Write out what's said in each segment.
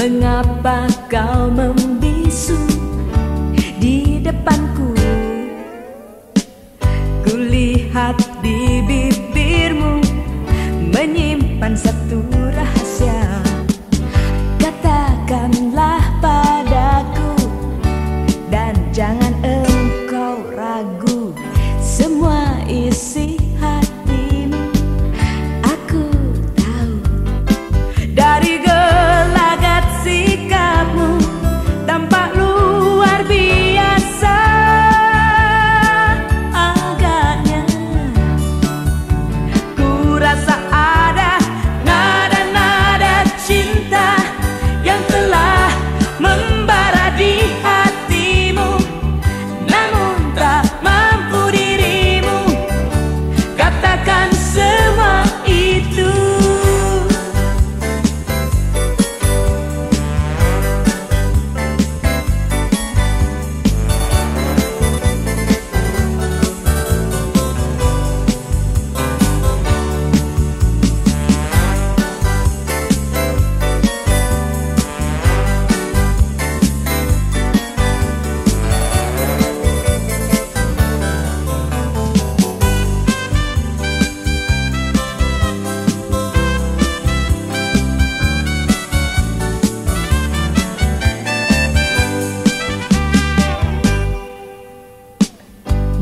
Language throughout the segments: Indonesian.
Mengapa kau membisu di depanku? Kulihat di bibirmu Menyimpan satu rahasia. Katakanlah padaku Dan jangan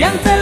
y ante